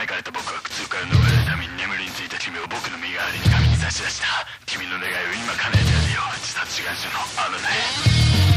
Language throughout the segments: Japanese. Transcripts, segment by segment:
招かれた僕は苦痛から逃れるために眠りについた君を僕の身代わりに神に差し出した。君の願いを今叶えてやるよ。自殺志願者のあのね。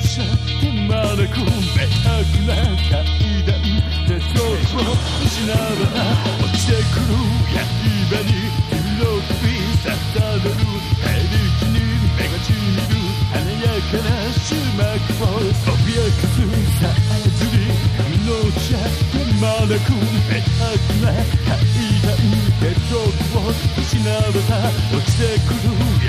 観音者手招く明白な階段手錠を失わば落ちてくる刃に黒首刺されるヘリキに目がちみる華やかな終幕を脅かすさあずり観音者手招く明白な階段手錠を失わば落ちてくる